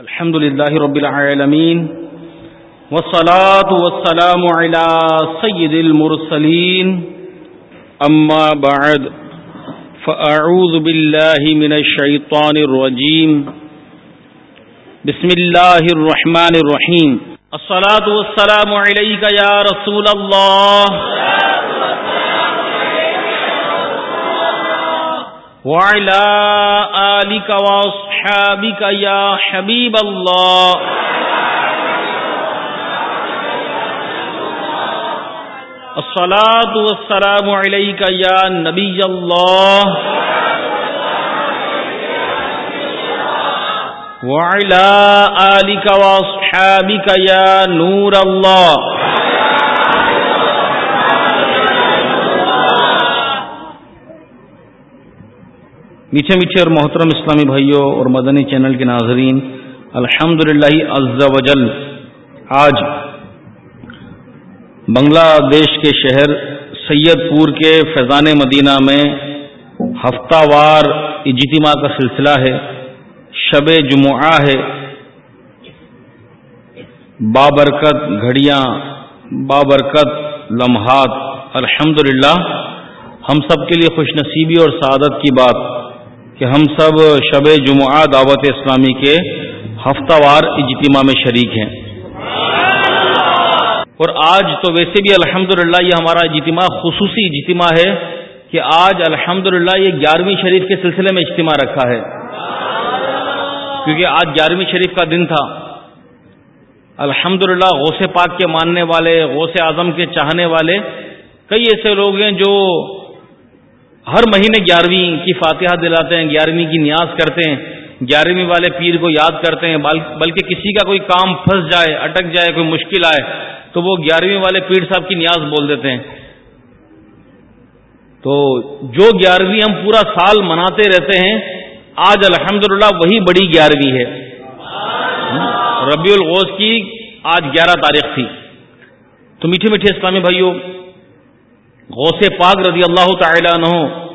الحمد لله رب العالمين والصلاة والسلام على سيد المرسلين أما بعد فأعوذ بالله من الشيطان الرجيم بسم الله الرحمن الرحيم الصلاة والسلام عليك يا رسول الله وعلى آلك وأصحابك يا حبيب الله الصلاة والسلام عليك يا نبي الله وعلى آلك وأصحابك يا نور الله میٹھے میٹھے اور محترم اسلامی بھائیوں اور مدنی چینل کے ناظرین الحمد للہ وجل آج بنگلہ دیش کے شہر سید پور کے فیضان مدینہ میں ہفتہ وار اجتماع کا سلسلہ ہے، شب جمعہ ہے۔ بابرکت گھڑیاں، بابرکت لمحات الحمد ہم سب کے لیے خوش نصیبی اور سعادت کی بات کہ ہم سب شب جمعہ دعوت اسلامی کے ہفتہ وار اجتماع میں شریک ہیں۔ اور آج تو ویسے بھی الحمد یہ ہمارا اجتماع خصوصی اجتماع ہے کہ آج الحمد یہ گیارہویں شریف کے سلسلے میں اجتماع رکھا ہے۔ کیونکہ آج گیارہویں شریف کا دن تھا۔ الحمد للہ غوث پاک کے ماننے والے، غوث اعظم کے چاہنے والے کئی ایسے لوگ ہیں جو ہر مہینے گیارہویں کی فاتحہ دلاتے ہیں، گیارہویں کی نیاز کرتے ہیں، گیارہویں والے پیر کو یاد کرتے ہیں بلکہ کسی کا کوئی کام پھنس جائے، اٹک جائے، کوئی مشکل آئے، تو وہ گیارہویں والے پیر صاحب کی نیاز بول دیتے ہیں۔ تو جو گیارہویں ہم پورا سال مناتے رہتے ہیں، آج الحمد وہی بڑی گیارہویں ہے۔ ربیع الغوث کی آج گیارہ تاریخ تھی۔ تو میٹھے میٹھے اسلامی بھائیوں غوث پاک رضی اللہ تعالیٰ عنہ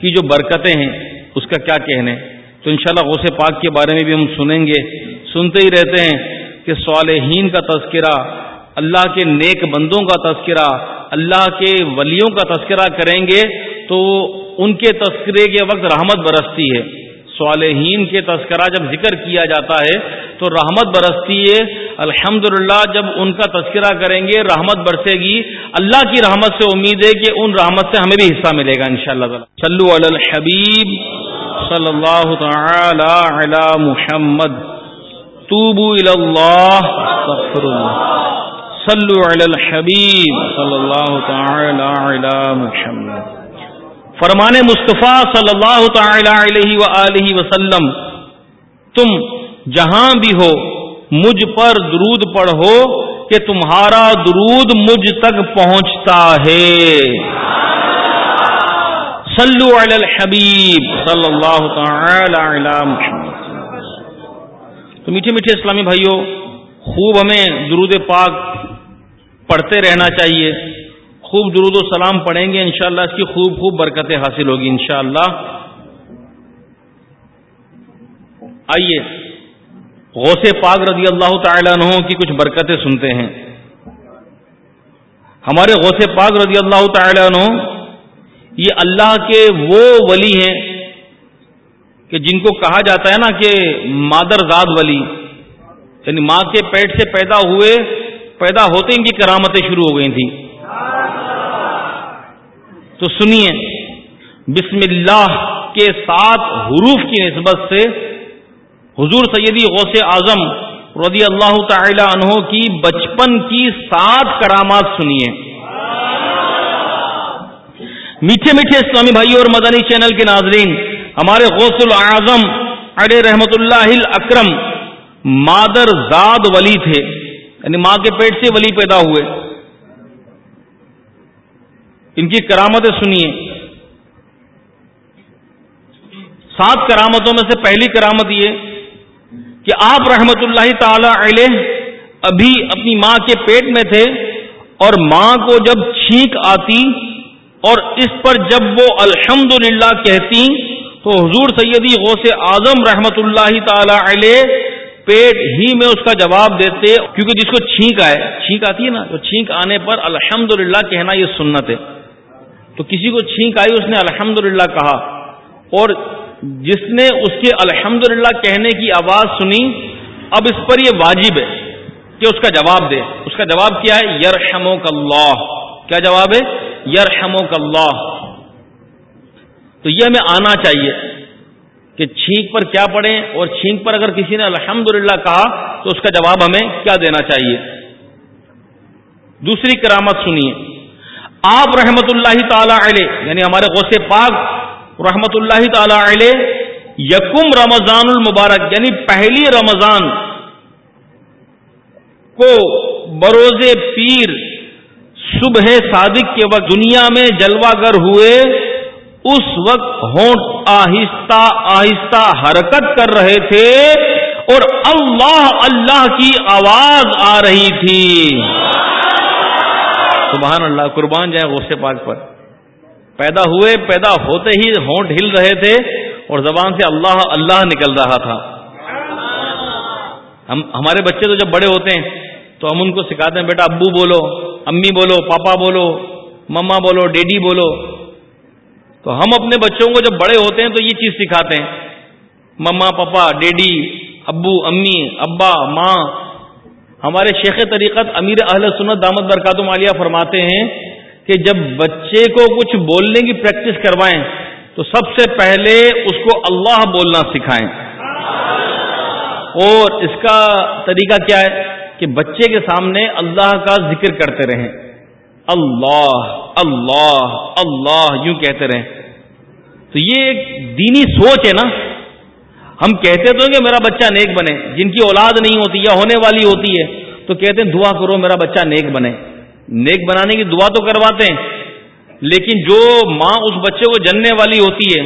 کی جو برکتیں ہیں، اس کا کیا کہنے تو انشاءاللہ غوث پاک کے بارے میں بھی ہم سنیں گے۔ سنتے ہی رہتے ہیں کہ صالحین کا تذکرہ، اللہ کے نیک بندوں کا تذکرہ، اللہ کے ولیوں کا تذکرہ کریں گے تو ان کے تذکرے کے وقت رحمت برستی ہے۔ صالحین کے تذکرہ جب ذکر کیا جاتا ہے تو رحمت برستی ہے۔ الحمد جب ان کا تذکرہ کریں گے، رحمت برسے گی۔ اللہ کی رحمت سے امید ہے کہ ان رحمت سے ہمیں بھی حصہ ملے گا ان شاء اللہ صلو علی الحبیب صلی اللہ تعالی علی محمد۔ توبو اللہ صلو علی الحبیب صلی اللہ تعالی علی محمد۔ فرمان مصطفیٰ صلی اللہ تعالی علیہ وسلم، تم جہاں بھی ہو، مجھ پر درود پڑھو کہ تمہارا درود مجھ تک پہنچتا ہے۔ صلو علی الحبیب صلی اللہ تعالی علی محمد۔ تو میٹھے میٹھے اسلامی بھائیوں خوب ہمیں درود پاک پڑھتے رہنا چاہیے۔ خوب درود و سلام پڑھیں گے انشاءاللہ، اس کی خوب خوب برکتیں حاصل ہوگی انشاءاللہ۔ آئیے۔ غوث پاک رضی اللہ تعالیٰ عنہ کی کچھ برکتیں سنتے ہیں۔ ہمارے غوث پاک رضی اللہ تعالیٰ عنہ، یہ اللہ کے وہ ولی ہیں کہ جن کو کہا جاتا ہے نا کہ مادر زاد ولی یعنی ماں کے پیٹ سے پیدا ہوئے، پیدا ہوتے ان کی کرامتیں شروع ہو گئی تھیں۔ تو سنیے، بسم اللہ کے سات حروف کی نسبت سے حضور سیدی غوث اعظم رضی اللہ تعالی عنہ کی بچپن کی سات کرامات سنیے۔ میٹھے میٹھے اسلامی بھائی اور مدنی چینل کے ناظرین، ہمارے غوث العظم علیہ رحمت اللہ اکرم مادر زاد ولی تھے یعنی ماں کے پیٹ سے ولی پیدا ہوئے۔ ان کی کرامتیں سنیے۔ سات کرامتوں میں سے پہلی کرامت یہ کہ آپ رحمت اللہ تعالی علیہ ابھی اپنی ماں کے پیٹ میں تھے اور ماں کو جب چھینک آتی اور اس پر جب وہ الحمد کہتی تو حضور سیدی غوث اعظم رحمت اللہ تعالی علیہ پیٹ ہی میں اس کا جواب دیتے کیونکہ جس کو چھینک آئے، چھینک آتی ہے نا، تو چھینک آنے پر الحمد کہنا یہ سنت ہے۔ تو کسی کو چھینک آئی اس نے الحمد کہا اور جس نے اس کے الحمد کہنے کی آواز سنی، اب اس پر یہ واجب ہے کہ اس کا جواب دے۔ اس کا جواب کیا ہے؟ یرحمو اللہ۔ کیا جواب ہے؟ یرحمو اللہ۔ تو یہ ہمیں آنا چاہیے کہ چھینک پر کیا پڑھیں اور چھینک پر اگر کسی نے الحمد کہا تو اس کا جواب ہمیں کیا دینا چاہیے؟ دوسری کرامت سنیے۔ آپ رحمت اللہ تعالی علیہ یعنی ہمارے غوث پاک رحمت اللہ تعالی علیہ، یکم رمضان المبارک یعنی پہلی رمضان کو بروز پیر صبح صادق کے وقت دنیا میں جلوہ گر ہوئے، اس وقت ہونٹ آہستہ آہستہ حرکت کر رہے تھے اور اللہ اللہ کی آواز آ رہی تھی۔ سبحان اللہ، قربان جائیں غصے پاک پر۔ پیدا ہوئے، پیدا ہوتے ہی ہونٹ ہل رہے تھے اور زبان سے اللہ اللہ نکل رہا تھا۔ ہم، ہمارے بچے تو جب بڑے ہوتے ہیں تو ہم ان کو سکھاتے ہیں، بیٹا، ابو بولو، امی بولو، پاپا بولو، مما بولو، ڈیڈی بولو۔ تو ہم اپنے بچوں کو جب بڑے ہوتے ہیں تو یہ چیز سکھاتے ہیں۔ مما، پاپا، ڈیڈی، ابو، امی، ابا، ماں۔ ہمارے شیخ طریقت امیر اہل سنت دامت برکات مالیہ فرماتے ہیں کہ جب بچے کو کچھ بولنے کی پریکٹس کروائیں، تو سب سے پہلے اس کو اللہ بولنا سکھائیں۔ اور اس کا طریقہ کیا ہے؟ کہ بچے کے سامنے اللہ کا ذکر کرتے رہیں۔ اللہ اللہ اللہ یوں کہتے رہیں۔ تو یہ ایک دینی سوچ ہے نا؟ ہم کہتے تو کہ میرا بچہ نیک بنے، جن کی اولاد نہیں ہوتی یا ہونے والی ہوتی ہے، تو کہتے ہیں دعا کرو میرا بچہ نیک بنے۔ نیک بنانے کی دعا تو کرواتے ہیں، لیکن جو ماں اس بچے کو جننے والی ہوتی ہے،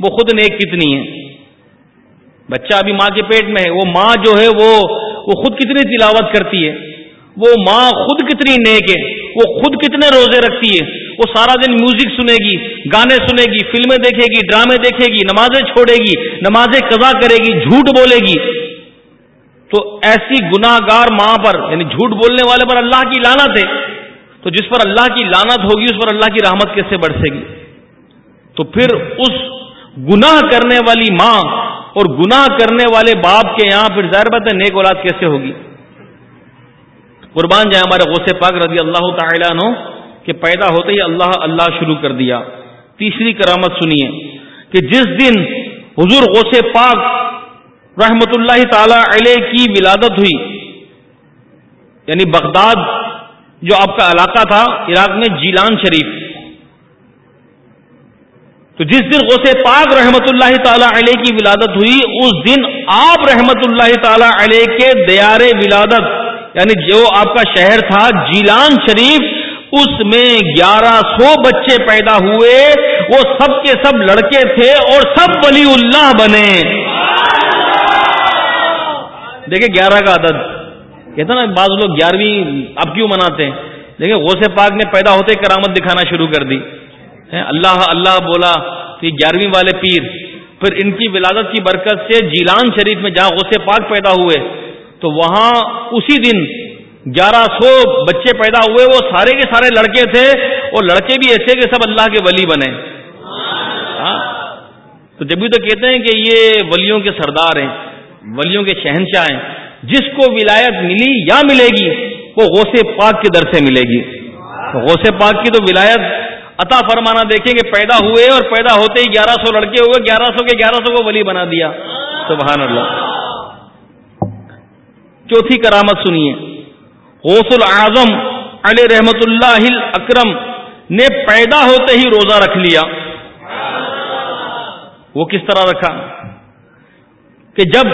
وہ خود نیک کتنی ہے؟ بچہ ابھی ماں کے پیٹ میں ہے، وہ ماں جو ہے، وہ وہ خود کتنی تلاوت کرتی ہے؟ وہ ماں خود کتنی نیک ہے، وہ خود کتنے روزے رکھتی ہے؟ وہ سارا دن میوزک سنے گی، گانے سنے گی، فلمیں دیکھے گی، ڈرامے دیکھے گی، نمازیں چھوڑے گی، نمازیں قضا کرے گی، جھوٹ بولے گی۔ تو ایسی گناہ گار ماں پر یعنی جھوٹ بولنے والے پر اللہ کی لانت ہے۔ تو جس پر اللہ کی لانت ہوگی، اس پر اللہ کی رحمت کیسے بڑھے گی؟ تو پھر اس گناہ کرنے والی ماں اور گناہ کرنے والے باپ کے یہاں پھر ظاہر بات ہے نیک اولاد کیسے ہوگی؟ قربان جائے ہمارے غوث پاک رضی اللہ تعالیٰ عنہ کہ پیدا ہوتے ہی اللہ اللہ شروع کر دیا۔ تیسری کرامت سنیے کہ جس دن حضور غوث پاک رحمت اللہ تعالی علیہ کی ولادت ہوئی یعنی بغداد جو آپ کا علاقہ تھا عراق میں جیلان شریف۔ تو جس دن غوث پاک رحمت اللہ تعالی علیہ کی ولادت ہوئی، اس دن آپ رحمت اللہ تعالی علیہ کے دیار ولادت یعنی جو آپ کا شہر تھا جیلان شریف، اس میں گیارہ سو بچے پیدا ہوئے۔ وہ سب کے سب لڑکے تھے اور سب ولی اللہ بنے۔ دیکھیں گیارہ کا عدد۔ کہتا نا، بعض لوگ گیارہویں اب کیوں مناتے ہیں؟ دیکھیں، غوث پاک نے پیدا ہوتے کرامت دکھانا شروع کر دی۔ اللہ اللہ بولا تو یہ گیارہویں والے پیر۔ پھر ان کی ولادت کی برکت سے جیلان شریف میں جہاں غصے پاک پیدا ہوئے، تو وہاں اسی دن گیارہ سو بچے پیدا ہوئے۔ وہ سارے کے سارے لڑکے تھے، اور لڑکے بھی ایسے کہ سب اللہ کے ولی بنے۔ ہاں؟ تو جبھی تو کہتے ہیں کہ یہ ولیوں کے سردار ہیں، ولیوں کے شہنشاہ ہیں۔ جس کو ولایت ملی یا ملے گی، وہ غوث پاک کے در سے ملے گی۔ غوث پاک کی تو ولایت عطا فرمانا دیکھیں کہ پیدا ہوئے اور پیدا ہوتے ہی گیارہ سو لڑکے ہوئے، گیارہ سو کے گیارہ سو کو ولی بنا دیا۔ سبحان اللہ۔ چوتھی کرامت سنیے۔ غوث العظم علی رحمت اللہ اکرم نے پیدا ہوتے ہی روزہ رکھ لیا۔ وہ کس طرح رکھا؟ کہ جب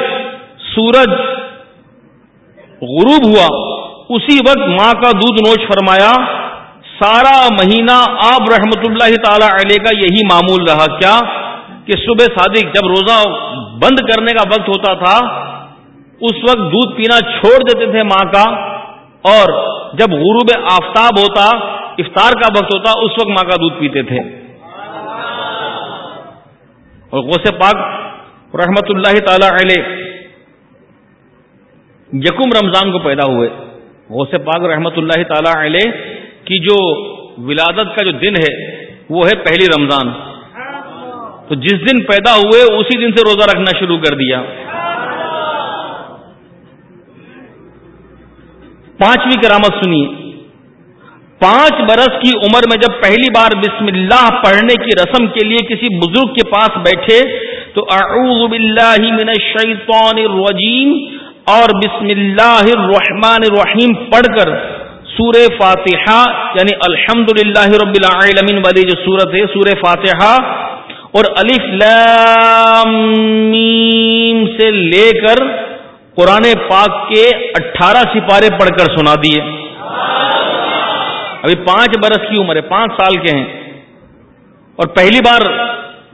سورج غروب ہوا۔ اسی وقت ماں کا دودھ نوش فرمایا، سارا مہینہ آپ رحمت اللہ تعالی علیہ کا یہی معمول رہا۔ کیا؟ کہ صبح صادق جب روزہ بند کرنے کا وقت ہوتا تھا، اس وقت دودھ پینا چھوڑ دیتے تھے ماں کا۔ اور جب غروب آفتاب ہوتا، افطار کا وقت ہوتا، اس وقت ماں کا دودھ پیتے تھے۔ اور غوث پاک رحمت اللہ تعالی علیہ یکم رمضان کو پیدا ہوئے۔ غوث پاک رحمت اللہ تعالی علیہ کی جو ولادت کا جو دن ہے، وہ ہے پہلی رمضان۔ تو جس دن پیدا ہوئے، اسی دن سے روزہ رکھنا شروع کر دیا۔ پانچویں کرامت سنیے۔ پانچ برس کی عمر میں جب پہلی بار بسم اللہ پڑھنے کی رسم کے لیے کسی بزرگ کے پاس بیٹھے، تو اعوذ باللہ من الشیطان الرجیم اور بسم اللہ الرحمن الرحیم پڑھ کر سورہ فاتحہ یعنی الحمد للہ رب العالمین والی جو سورت ہے، سورہ فاتحہ اور الف میم سے لے کر قرآن پاک کے اٹھارہ سپارے پڑھ کر سنا دیے۔ ابھی پانچ برس کی عمر ہے، پانچ سال کے ہیں۔ اور پہلی بار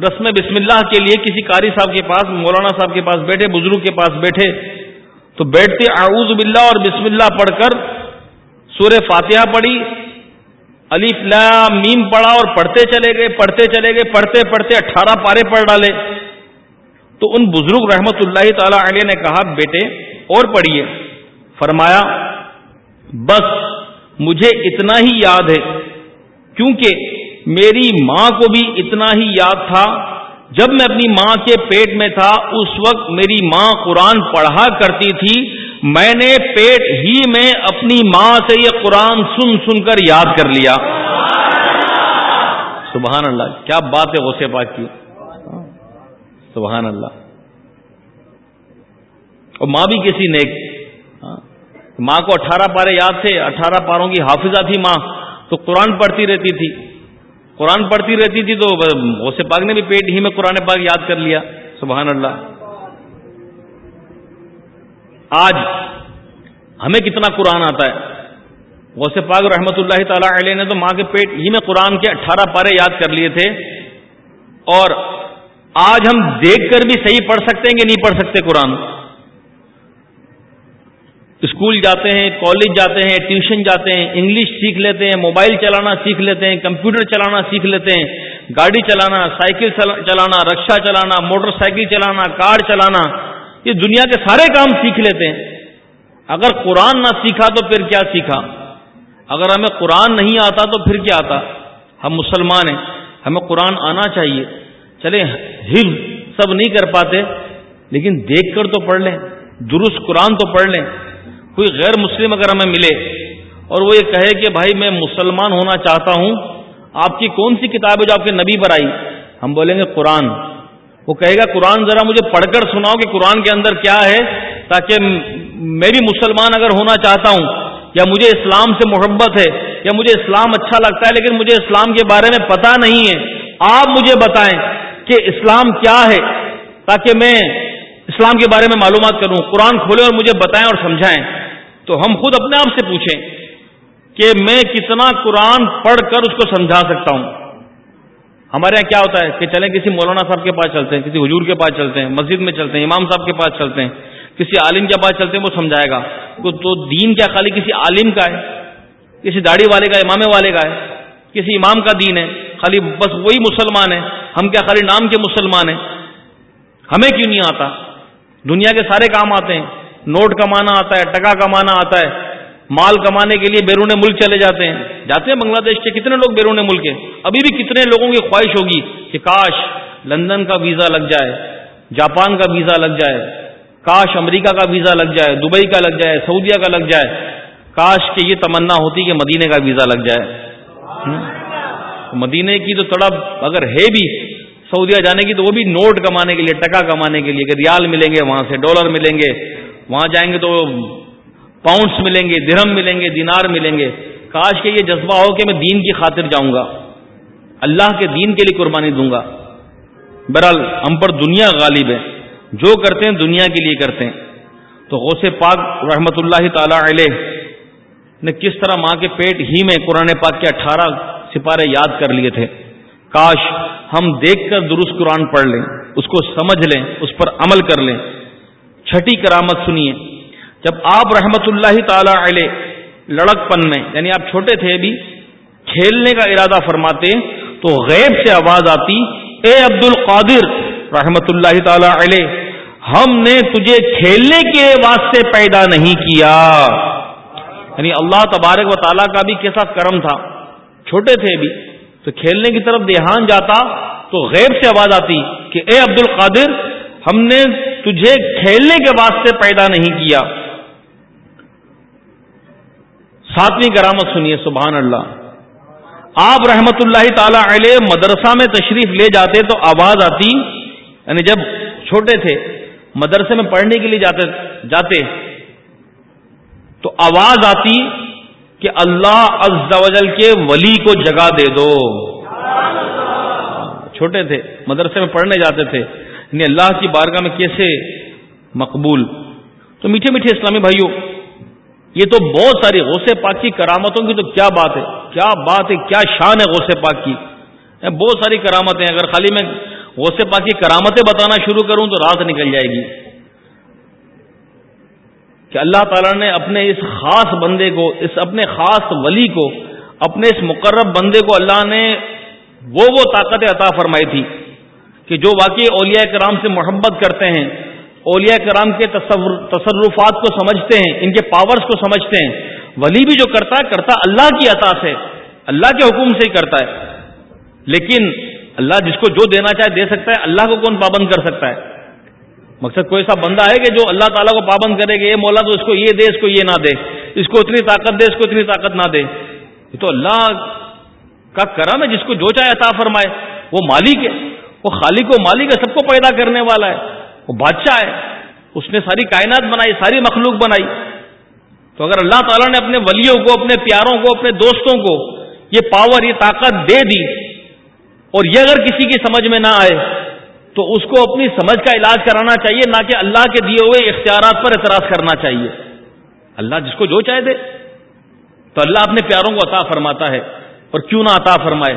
رسم بسم اللہ کے لیے کسی قاری صاحب کے پاس، مولانا صاحب کے پاس بیٹھے، بزرگ کے پاس بیٹھے۔ تو بیٹھتے اعوذ باللہ اور بسم اللہ پڑھ کر سورہ فاتحہ پڑھی علی فلا میم پڑھا اور پڑھتے چلے گئے، پڑھتے چلے گئے، پڑھتے پڑھتے اٹھارہ پارے پڑھ ڈالے۔ تو ان بزرگ رحمت اللہ تعالی علیہ نے کہا، بیٹے، اور پڑھیے۔ فرمایا، بس، مجھے اتنا ہی یاد ہے، کیونکہ میری ماں کو بھی اتنا ہی یاد تھا۔ جب میں اپنی ماں کے پیٹ میں تھا، اس وقت میری ماں قرآن پڑھا کرتی تھی۔ میں نے پیٹ ہی میں اپنی ماں سے یہ قرآن سن سن کر یاد کر لیا۔ سبحان اللہ، کیا بات ہے غصے پاک کی۔ سبحان اللہ۔ اور ماں بھی کسی نیک۔ ماں کو اٹھارہ پارے یاد تھے، اٹھارہ پاروں کی حافظہ تھی ماں۔ تو قرآن پڑھتی رہتی تھی۔ قرآن پڑھتی رہتی تھی تو غوث پاک نے بھی پیٹ ہی میں قرآن پاک یاد کر لیا۔ سبحان اللہ۔ آج ہمیں کتنا قرآن آتا ہے۔ غوث پاک رحمت اللہ تعالی علیہ نے تو ماں کے پیٹ ہی میں قرآن کے اٹھارہ پارے یاد کر لیے تھے۔ اور آج ہم دیکھ کر بھی صحیح پڑھ سکتے ہیں کہ نہیں پڑھ سکتے قرآن۔ اسکول جاتے ہیں، کالج جاتے ہیں، ٹیوشن جاتے ہیں، انگلش سیکھ لیتے ہیں، موبائل چلانا سیکھ لیتے ہیں، کمپیوٹر چلانا سیکھ لیتے ہیں، گاڑی چلانا، سائیکل چلانا رکشا چلانا، موٹر سائیکل چلانا، کار چلانا، یہ دنیا کے سارے کام سیکھ لیتے ہیں۔ اگر قرآن نہ سیکھا تو پھر کیا سیکھا؟ اگر ہمیں قرآن نہیں آتا تو پھر کیا آتا؟ ہم مسلمان ہیں، ہمیں قرآن آنا چاہیے۔ چلے حفظ سب نہیں کر پاتے، لیکن دیکھ کر تو پڑھ لیں، درست قرآن تو پڑھ لیں۔ کوئی غیر مسلم اگر ہمیں ملے اور وہ یہ کہے کہ بھائی میں مسلمان ہونا چاہتا ہوں، آپ کی کون سی کتاب ہے جو آپ کے نبی پر آئی؟ ہم بولیں گے قرآن۔ وہ کہے گا، قرآن ذرا مجھے پڑھ کر سناؤ کہ قرآن کے اندر کیا ہے، تاکہ میں بھی مسلمان اگر ہونا چاہتا ہوں، یا مجھے اسلام سے محبت ہے، یا مجھے اسلام اچھا لگتا ہے، لیکن مجھے اسلام کے بارے میں پتا نہیں ہے۔ آپ مجھے بتائیں کہ اسلام کیا ہے، تاکہ میں اسلام کے بارے میں معلومات کروں۔ قرآن کھولیں اور مجھے بتائیں اور سمجھائیں۔ تو ہم خود اپنے آپ سے پوچھیں کہ میں کتنا قرآن پڑھ کر اس کو سمجھا سکتا ہوں؟ ہمارے یہاں کیا ہوتا ہے کہ چلیں کسی مولانا صاحب کے پاس چلتے ہیں، کسی حجور کے پاس چلتے ہیں، مسجد میں چلتے ہیں، امام صاحب کے پاس چلتے ہیں، کسی عالم کے پاس چلتے ہیں، وہ سمجھائے گا۔ تو دین کیا خالی کسی عالم کا ہے؟ کسی داڑھی والے کا امام والے کا ہے؟ کسی امام کا دین ہے؟ خالی بس وہی مسلمان ہے ہم کیا خالی نام کے مسلمان ہیں؟ ہمیں کیوں نہیں آتا؟ دنیا کے سارے کام آتے ہیں۔ نوٹ کمانا آتا ہے، ٹکا کمانا آتا ہے۔ مال کمانے کے لیے بیرون ملک چلے جاتے ہیں۔ جاتے ہیں بنگلہ دیش کے کتنے لوگ بیرون ملک ہیں؟ ابھی بھی کتنے لوگوں کی خواہش ہوگی کہ کاش لندن کا ویزا لگ جائے، جاپان کا ویزا لگ جائے، کاش امریکہ کا ویزا لگ جائے، دبئی کا لگ جائے، سعودیہ کا لگ جائے۔ کاش کہ یہ تمنا ہوتی کہ مدینے کا ویزا لگ جائے۔ مدینے کی تو تڑپ اگر ہے بھی، سعودیہ جانے کی تو وہ بھی نوٹ کمانے کے لیے، ٹکا کمانے کے لیے کہ ریال ملیں گے، وہاں سے ڈالر ملیں گے۔ وہاں جائیں گے تو پاؤنڈس ملیں گے، درہم ملیں گے، دینار ملیں گے۔ کاش کہ یہ جذبہ ہو کہ میں دین کی خاطر جاؤں گا۔ اللہ کے دین کے لیے قربانی دوں گا۔ بہرحال ہم پر دنیا غالب ہے۔ جو کرتے ہیں دنیا کے لیے کرتے ہیں۔ تو غوث پاک رحمت اللہ تعالی علیہ نے کس طرح ماں کے پیٹ ہی میں قرآن پاک کے اٹھارہ سپارے یاد کر لیے تھے۔ کاش ہم دیکھ کر درست قرآن پڑھ لیں، اس کو سمجھ لیں، اس پر عمل کر لیں۔ چھٹی کرامت سنیے۔ جب آپ رحمت اللہ تعالی علیہ لڑک پن میں یعنی آپ چھوٹے تھے ابھی، کھیلنے کا ارادہ فرماتے، تو غیب سے آواز آتی، اے عبد القادر رحمت اللہ تعالی علیہ، ہم نے تجھے کھیلنے کے واسطے پیدا نہیں کیا۔ یعنی اللہ تبارک و تعالیٰ کا بھی کیسا کرم تھا۔ چھوٹے تھے ابھی، تو کھیلنے کی طرف دھیان جاتا، تو غیب سے آواز آتی کہ اے عبد القادر ہم نے تجھے کھیلنے کے واسطے پیدا نہیں کیا۔ ساتویں کرامت سنیے، سبحان اللہ۔ آپ رحمت اللہ تعالی علیہ مدرسہ میں تشریف لے جاتے تو آواز آتی یعنی جب چھوٹے تھے، مدرسے میں پڑھنے کے لیے جاتے جاتے، تو آواز آتی کہ اللہ عز و جل کے ولی کو جگہ دے دو۔ چھوٹے تھے، مدرسے میں پڑھنے جاتے تھے۔ یعنی اللہ کی بارگاہ میں کیسے مقبول؟ تو میٹھے میٹھے اسلامی بھائیوں، یہ تو بہت ساری غوث پاک کی کرامتوں کی تو کیا بات ہے؟ کیا بات ہے؟ کیا شان ہے غوث پاک کی؟ بہت ساری کرامتیں، اگر خالی میں غوث پاک کی کرامتیں بتانا شروع کروں تو رات نکل جائے گی۔ کہ اللہ تعالیٰ نے اپنے اس خاص بندے کو، اس اپنے خاص ولی کو، اپنے اس مقرب بندے کو اللہ نے وہ وہ طاقت عطا فرمائی تھی۔ کہ جو واقعی اولیاء کرام سے محبت کرتے ہیں، اولیاء کرام کے تصرفات کو سمجھتے ہیں، ان کے پاورز کو سمجھتے ہیں۔ ولی بھی جو کرتا ہے، کرتا اللہ کی عطا سے، اللہ کے حکم سے ہی کرتا ہے۔ لیکن اللہ جس کو جو دینا چاہے دے سکتا ہے، اللہ کو کون پابند کر سکتا ہے؟ مقصد کوئی ایسا بندہ ہے کہ جو اللہ تعالیٰ کو پابند کرے کہ یہ مولا تو اس کو یہ دے، اس کو یہ نہ دے، اس کو اتنی طاقت دے، اس کو اتنی طاقت نہ دے۔ یہ تو اللہ کا کرم ہے، جس کو جو چاہے عطا فرمائے۔ وہ مالک ہے۔ وہ خالق و مالک ہے، سب کو پیدا کرنے والا ہے۔ وہ بادشاہ ہے۔ اس نے ساری کائنات بنائی، ساری مخلوق بنائی۔ تو اگر اللہ تعالیٰ نے اپنے ولیوں کو، اپنے پیاروں کو، اپنے دوستوں کو یہ پاور یہ طاقت دے دی اور یہ اگر کسی کی سمجھ میں نہ آئے، تو اس کو اپنی سمجھ کا علاج کرانا چاہیے، نہ کہ اللہ کے دیے ہوئے اختیارات پر اعتراض کرنا چاہیے۔ اللہ جس کو جو چاہے دے۔ تو اللہ اپنے پیاروں کو عطا فرماتا ہے اور کیوں نہ عطا فرمائے؟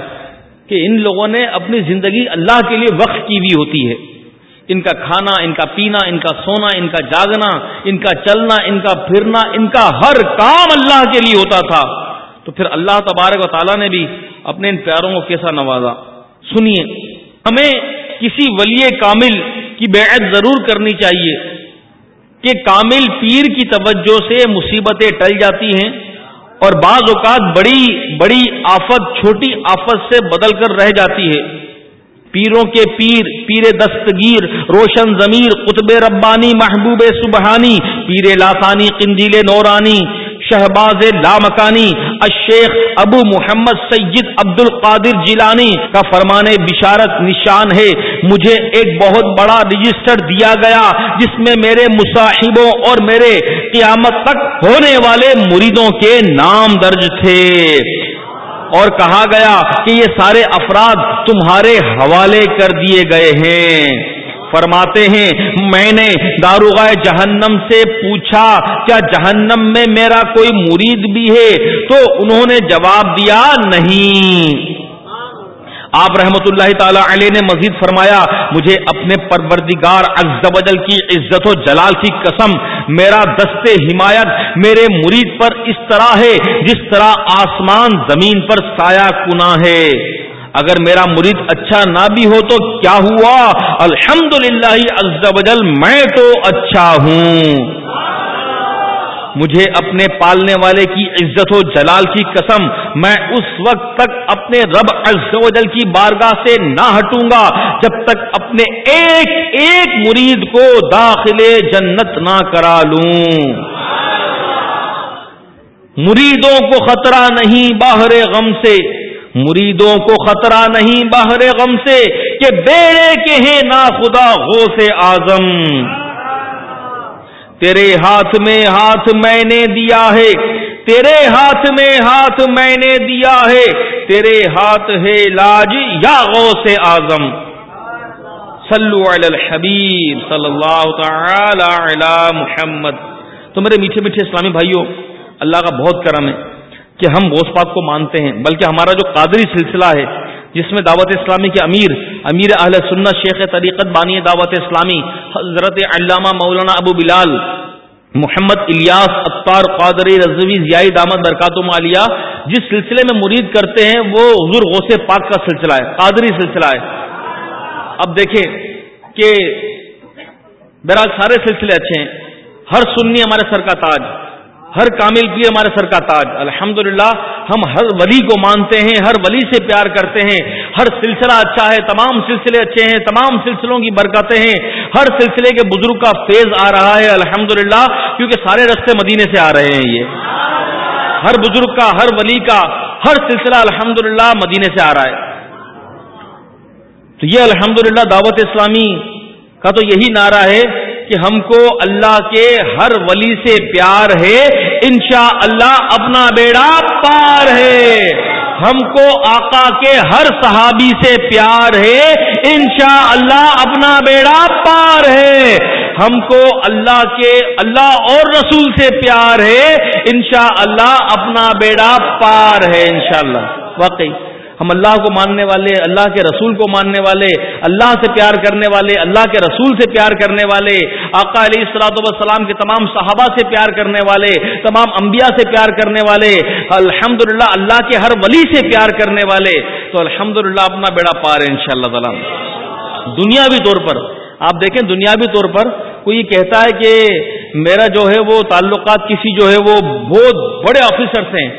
کہ ان لوگوں نے اپنی زندگی اللہ کے لیے وقت کی ہوئی ہوتی ہے۔ ان کا کھانا، ان کا پینا، ان کا سونا، ان کا جاگنا، ان کا چلنا، ان کا پھرنا، ان کا ہر کام اللہ کے لیے ہوتا تھا۔ تو پھر اللہ تبارک و تعالیٰ نے بھی اپنے ان پیاروں کو کیسا نوازا؟ سنیے، ہمیں کسی ولی کامل کی بیعت ضرور کرنی چاہیے کہ کامل پیر کی توجہ سے مصیبتیں ٹل جاتی ہیں۔ اور بعض اوقات بڑی بڑی آفت، چھوٹی آفت سے بدل کر رہ جاتی ہے۔ پیروں کے پیر پیر دستگیر، روشن ضمیر، قطب ربانی، محبوب سبحانی، پیر لاسانی قنجیل نورانی شہباز لامکانی، الشیخ ابو محمد سید عبد القادر جیلانی کا فرمان بشارت نشان ہے۔ مجھے ایک بہت بڑا رجسٹر دیا گیا، جس میں میرے مصاحبوں اور میرے قیامت تک ہونے والے مریدوں کے نام درج تھے۔ اور کہا گیا کہ یہ سارے افراد تمہارے حوالے کر دیے گئے ہیں۔ فرماتے ہیں، میں نے داروغ جہنم سے پوچھا، کیا جہنم میں میرا کوئی مرید بھی ہے؟ تو انہوں نے جواب دیا، نہیں۔ آپ رحمت اللہ تعالی علیہ نے مزید فرمایا، مجھے اپنے پروردگار جل کی عزت و جلال کی قسم، میرا دست حمایت میرے مرید پر اس طرح ہے، جس طرح آسمان زمین پر سایہ کنا ہے۔ اگر میرا مرید اچھا نہ بھی ہو تو کیا ہوا؟ الحمد للہ میں تو اچھا ہوں۔ مجھے اپنے پالنے والے کی عزت و جلال کی قسم، میں اس وقت تک اپنے رب عز و جل کی بارگاہ سے نہ ہٹوں گا جب تک اپنے ایک ایک مرید کو داخل جنت نہ کرا لوں۔ مریدوں کو خطرہ نہیں باہر غم سے۔ مریدوں کو خطرہ نہیں باہر غم سے کہ بیڑے کے ہیں نا خدا ہو سے آزم تیرے ہاتھ میں ہاتھ میں نے دیا ہے، تیرے ہاتھ میں ہاتھ میں نے دیا ہے، تیرے ہاتھ ہے لاج یا غو سے آزم صلو علی الحبیب صلی اللہ تعالی علی محمد۔ تو میرے میٹھے میٹھے اسلامی بھائیوں، اللہ کا بہت کرم ہے۔ کہ ہم غوث پاک کو مانتے ہیں، بلکہ ہمارا جو قادری سلسلہ ہے، جس میں دعوت اسلامی کے امیر امیر اہل سنت شیخ طریقت بانی دعوت اسلامی، حضرت علامہ مولانا ابو بلال، محمد الیاس اختار قادری رضوی ضیائی دامت برکات مالیہ، جس سلسلے میں مرید کرتے ہیں، وہ حضور غوث پاک کا سلسلہ ہے، قادری سلسلہ ہے۔ اب دیکھیں کہ بہرحال سارے سلسلے اچھے ہیں۔ ہر سنی ہمارے سر کا تاج۔ ہر کامل پیر ہمارے سر کا تاج۔ الحمد ہم ہر ولی کو مانتے ہیں، ہر ولی سے پیار کرتے ہیں۔ ہر سلسلہ اچھا ہے، تمام سلسلے اچھے ہیں، تمام سلسلوں کی برکتیں ہیں۔ ہر سلسلے کے بزرگ کا فیض آ رہا ہے۔ الحمد کیونکہ سارے رستے مدینے سے آ رہے ہیں یہ۔ ہر بزرگ کا، ہر ولی کا ہر سلسلہ الحمد مدینے سے آ رہا ہے۔ تو یہ الحمد دعوت اسلامی کا تو یہی نعرہ ہے کہ ہم کو اللہ کے ہر ولی سے پیار ہے انشاء اللہ اپنا بیڑا پار ہے۔ ہم کو آقا کے ہر صحابی سے پیار ہے انشاء اللہ اپنا بیڑا پار ہے۔ ہم کو اللہ کے اللہ اور رسول سے پیار ہے انشاء اللہ اپنا بیڑا پار ہے، انشاءاللہ۔ واقعی۔ ہم اللہ کو ماننے والے، اللہ کے رسول کو ماننے والے، اللہ سے پیار کرنے والے، اللہ کے رسول سے پیار کرنے والے، آقا علیہ السلاۃ والسلام کے تمام صحابہ سے پیار کرنے والے، تمام انبیاء سے پیار کرنے والے الحمد اللہ کے ہر ولی سے پیار کرنے والے، تو الحمد اپنا بیڑا پار ہے ان شاء اللہ تعالیٰ۔ دنیاوی طور پر، آپ دیکھیں دنیاوی طور پر کوئی کہتا ہے کہ میرا جو ہے وہ تعلقات کسی جو ہے وہ بہت بڑے آفیسرس ہیں،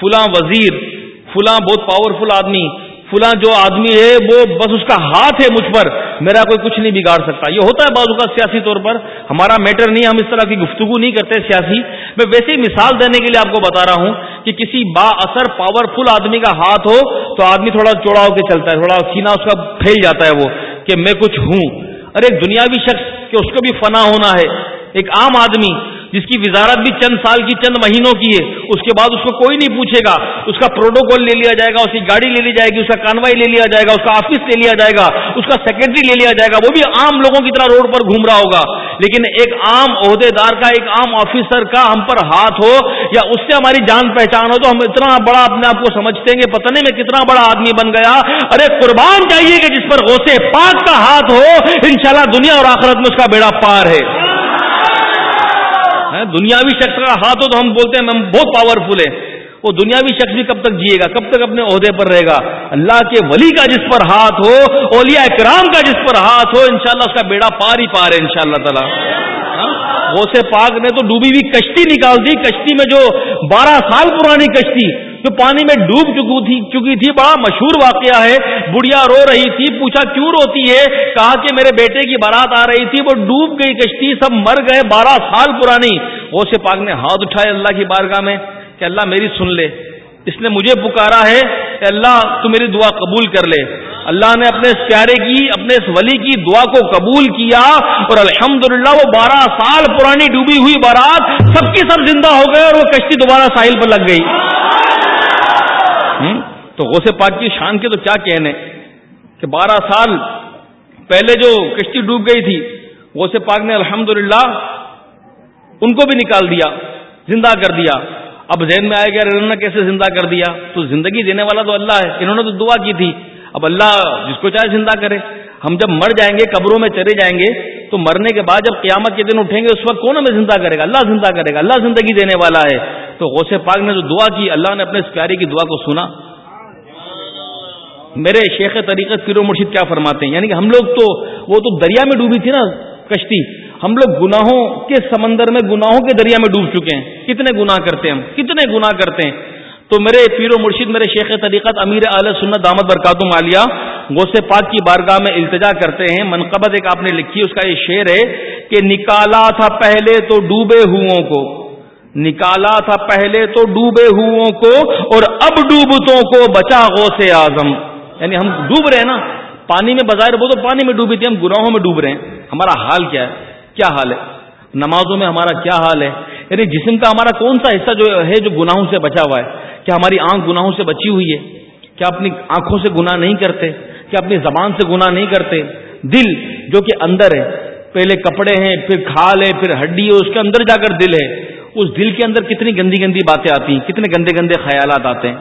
فلاں وزیر فلاں بہت پاورفل آدمی، فلاں جو آدمی ہے، وہ بس اس کا ہاتھ ہے مجھ پر، میرا کوئی کچھ نہیں بگاڑ سکتا۔ یہ ہوتا ہے بعض کا سیاسی طور پر۔ ہمارا میٹر نہیں، ہم اس طرح کی گفتگو نہیں کرتے سیاسی۔ میں ویسے ہی مثال دینے کے لیے آپ کو بتا رہا ہوں کہ کسی با اثر پاورفل آدمی کا ہاتھ ہو تو آدمی تھوڑا چوڑا ہو کے چلتا ہے، تھوڑا سینا اس کا پھیل جاتا ہے وہ کہ میں کچھ ہوں۔ ارے ایک دنیاوی شخص کہ اس کو بھی فنا ہونا ہے۔ ایک عام آدمی جس کی وزارت بھی چند سال کی، چند مہینوں کی ہے، اس کے بعد اس کو کوئی نہیں پوچھے گا۔ اس کا پروٹوکول لے لیا جائے گا، اس کی گاڑی لے لی جائے گی، اس کا کانوائی لے لیا جائے گا، اس کا آفس لے لیا جائے گا، اس کا سیکرٹری لے لیا جائے گا۔ وہ بھی عام لوگوں کی طرح روڈ پر گھوم رہا ہوگا۔ لیکن ایک عام عہدے دار کا، ایک عام آفیسر کا ہم پر ہاتھ ہو یا اس سے ہماری جان پہچان ہو، تو ہم اتنا بڑا اپنے آپ کو سمجھتے ہیں پتہ نہیں میں کتنا بڑا آدمی بن گیا۔ ارے قربان چاہیے کہ جس پر غوثے پاک کا ہاتھ ہو، انشاءاللہ دنیا اور آخرت میں اس کا بیڑا پار ہے۔ دنیاوی شخص کا ہاتھ ہو تو ہم بولتے ہیں ہم بہت پاورفل ہے وہ دنیاوی شخص بھی کب تک جیے گا؟ کب تک اپنے عہدے پر رہے گا؟ اللہ کے ولی کا جس پر ہاتھ ہو، اولیاء اکرام کا جس پر ہاتھ ہو، انشاءاللہ اس کا بیڑا پار ہی پار ہے ان شاء اللہ تعالیٰ ہاں؟ غوث پاک نے تو ڈوبی ہوئی کشتی نکال دی، کشتی میں جو بارہ سال پرانی کشتی جو پانی میں ڈوب چکی تھی چکی تھی، بڑا مشہور واقعہ ہے۔ بڑھیا رو رہی تھی، پوچھا کیوں روتی ہے؟ کہا کہ میرے بیٹے کی بارات آ رہی تھی، وہ ڈوب گئی کشتی، سب مر گئے، بارہ سال پرانی۔ غوث پاک نے ہاتھ اٹھائے اللہ کی بارگاہ میں کہ اللہ میری سن لے۔ اس نے مجھے پکارا ہے کہ اللہ تو میری دعا قبول کر لے۔ اللہ نے اپنے اس پیارے کی، اپنے اس ولی کی دعا کو قبول کیا اور الحمدللہ وہ بارہ سال پرانی ڈوبی ہوئی بارات سب کی سب زندہ ہو گئے اور وہ کشتی دوبارہ ساحل پر لگ گئی۔ تو غوث پاک کی شان کے تو کیا کہنے؟ کہ بارہ سال پہلے جو کشتی ڈوب گئی تھی، غوث پاک نے الحمد ان کو بھی نکال دیا، زندہ کر دیا۔ اب ذہن میں آئے گا نے کیسے زندہ کر دیا؟ تو زندگی دینے والا تو اللہ ہے، انہوں نے تو دعا کی تھی۔ اب اللہ جس کو چاہے زندہ کرے۔ ہم جب مر جائیں گے، قبروں میں چلے جائیں گے، تو مرنے کے بعد جب قیامت کے دن اٹھیں گے، اس وقت کون ہمیں زندہ کرے گا؟ اللہ زندہ کرے گا۔ اللہ زندگی دینے والا ہے۔ تو غوث پاک نے جو دعا کی، اللہ نے اپنے اس پیاری کی دعا کو سنا۔ میرے شیخ طریقت پیرو مرشید کیا فرماتے ہیں؟ یعنی کہ ہم لوگ تو، وہ تو دریا میں ڈوبی تھی نا کشتی۔ ہم لوگ گناہوں کے سمندر میں، گناہوں کے دریا میں ڈوب چکے ہیں۔ کتنے گناہ کرتے ہیں ہم؟ کتنے گناہ کرتے ہیں؟ تو میرے پیر و مرشید میرے شیخ طریقت امیر علیہ سنت دامت برکاتم عالیہ غوث پاک کی بارگاہ میں التجا کرتے ہیں۔ منقبت ایک آپ نے لکھی، اس کا یہ شعر ہے کہ نکالا تھا پہلے تو ڈوبے ہو کو۔ نکالا تھا پہلے تو ڈوبے ہو کو اور اب ڈوبتوں کو بچا غوث اعظم۔ یعنی ہم ڈوب رہے ہیں نا۔ پانی میں بظاہر وہ تو پانی میں ڈوبی تھی، ہم گناہوں میں ڈوب رہے ہیں۔ ہمارا حال کیا ہے؟ کیا حال ہے؟ نمازوں میں ہمارا کیا حال ہے؟ یعنی جسم کا ہمارا کون سا حصہ جو ہے جو گناہوں سے بچا ہوا ہے؟ کیا ہماری آنکھ گناہوں سے بچی ہوئی ہے؟ کیا اپنی آنکھوں سے گناہ نہیں کرتے؟ کیا اپنی زبان سے گناہ نہیں کرتے؟ دل جو کہ اندر ہے، پہلے کپڑے ہیں، پھر کھال ہے، پھر ہڈی ہے، اس کے اندر جا کر دل ہے۔ اس دل کے اندر کتنی گندی گندی باتیں آتی ہیں، کتنے گندے گندے خیالات آتے ہیں۔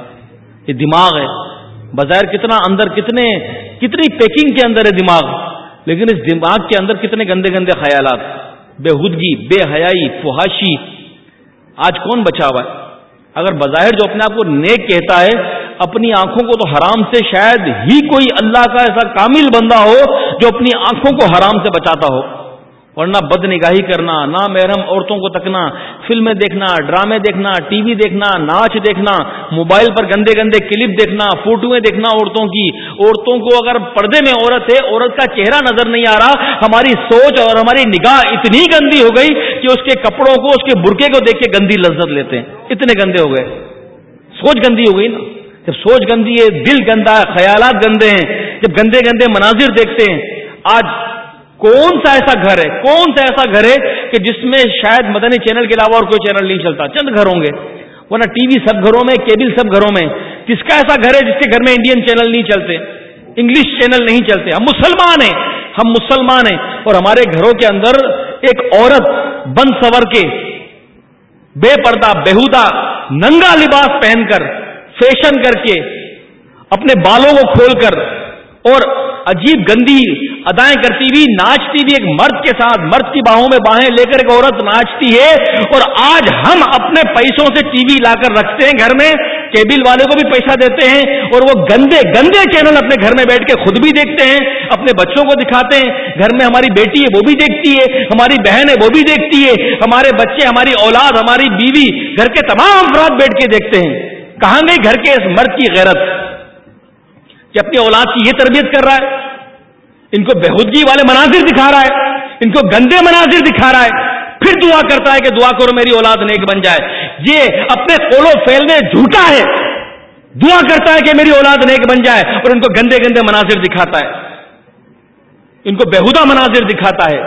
یہ دماغ ہے۔ بظاہر کتنا اندر کتنے، کتنی پیکنگ کے اندر ہے دماغ۔ لیکن اس دماغ کے اندر کتنے گندے گندے خیالات۔ بے حدگی بے حیائی، فحاشی۔ آج کون بچا ہوا ہے؟ اگر بظاہر جو اپنے آپ کو نیک کہتا ہے، اپنی آنکھوں کو تو حرام سے شاید ہی کوئی اللہ کا ایسا کامل بندہ ہو جو اپنی آنکھوں کو حرام سے بچاتا ہو۔ ورنہ بد نگاہی کرنا نہ محرم عورتوں کو تکنا، فلمیں دیکھنا، ڈرامے دیکھنا، ٹی وی دیکھنا، ناچ دیکھنا، موبائل پر گندے گندے کلپ دیکھنا، فوٹویں دیکھنا عورتوں کی۔ عورتوں کو اگر پردے میں عورت ہے، عورت کا چہرہ نظر نہیں آ رہا، ہماری سوچ اور ہماری نگاہ اتنی گندی ہو گئی کہ اس کے کپڑوں کو، اس کے برقے کو دیکھ کے گندی لذت لیتے ہیں۔ اتنے گندے ہو گئے۔ سوچ گندی ہو گئی نا۔ جب سوچ گندی ہے، دل گندا ہے، خیالات گندے ہیں۔ جب گندے گندے مناظر دیکھتے ہیں، آج کون سا ایسا گھر ہے؟ کون سا ایسا گھر ہے کہ جس میں شاید مدنی چینل کے علاوہ اور کوئی چینل نہیں چلتا؟ چند گھر ہوں گے۔ ورنہ ٹی وی سب گھروں میں، کیبل سب گھروں میں۔ کس کا ایسا گھر ہے جس کے گھر میں انڈین چینل نہیں چلتے؟ انگلش چینل نہیں چلتے۔ ہم مسلمان ہیں۔ ہم مسلمان ہیں۔ اور ہمارے گھروں کے اندر ایک عورت بند سور کے بے پردہ بےحدا ننگا لباس پہن کر، فیشن کر کے، اپنے بالوں کو کھول کر اور عجیب گندی ادائیں کرتی ہوئی، ناچتی بھی ایک مرد کے ساتھ، مرد کی باہوں میں باہیں لے کر ایک عورت ناچتی ہے۔ اور آج ہم اپنے پیسوں سے ٹی وی لا کر رکھتے ہیں گھر میں، کیبل والے کو بھی پیسہ دیتے ہیں اور وہ گندے گندے چینل اپنے گھر میں بیٹھ کے خود بھی دیکھتے ہیں، اپنے بچوں کو دکھاتے ہیں۔ گھر میں ہماری بیٹی ہے، وہ بھی دیکھتی ہے، ہماری بہن ہے، وہ بھی دیکھتی ہے۔ ہمارے بچے، ہماری اولاد، ہماری بیوی گھر کے تمام افراد بیٹھ کے دیکھتے ہیں۔ کہاں گئی گھر کے اس مرد کی غیرت؟ کہ اپنی اولاد کی یہ تربیت کر رہا ہے، ان کو بہودگی والے مناظر دکھا رہا ہے، ان کو گندے مناظر دکھا رہا ہے۔ پھر دعا کرتا ہے کہ دعا کرو میری اولاد نیک بن جائے۔ یہ اپنے کولو فیل میں جھوٹا ہے۔ دعا کرتا ہے کہ میری اولاد نیک بن جائے اور ان کو گندے گندے مناظر دکھاتا ہے۔ ان کو بہودا مناظر دکھاتا ہے۔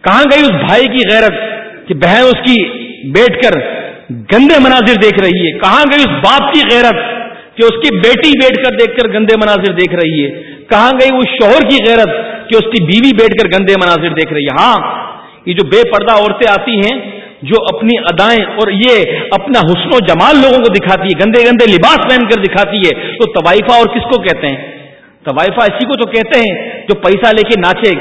کہاں گئی اس بھائی کی غیرت کہ بہن اس کی بیٹھ کر گندے مناظر دیکھ رہی ہے؟ کہاں گئی اس باپ کی غیرت؟ کہ اس کی بیٹی بیٹھ کر دیکھ کر گندے مناظر دیکھ رہی ہے۔ کہاں گئی وہ شوہر کی غیرت کہ اس کی بیوی بیٹھ کر گندے مناظر دیکھ رہی ہے؟ ہاں یہ جو بے پردہ عورتیں آتی ہیں، جو اپنی ادائیں اور یہ اپنا حسن و جمال لوگوں کو دکھاتی ہے، گندے گندے لباس پہن کر دکھاتی ہے، تو طوائفہ اور کس کو کہتے ہیں؟ طوائفہ اسی کو تو کہتے ہیں جو پیسہ لے کے ناچے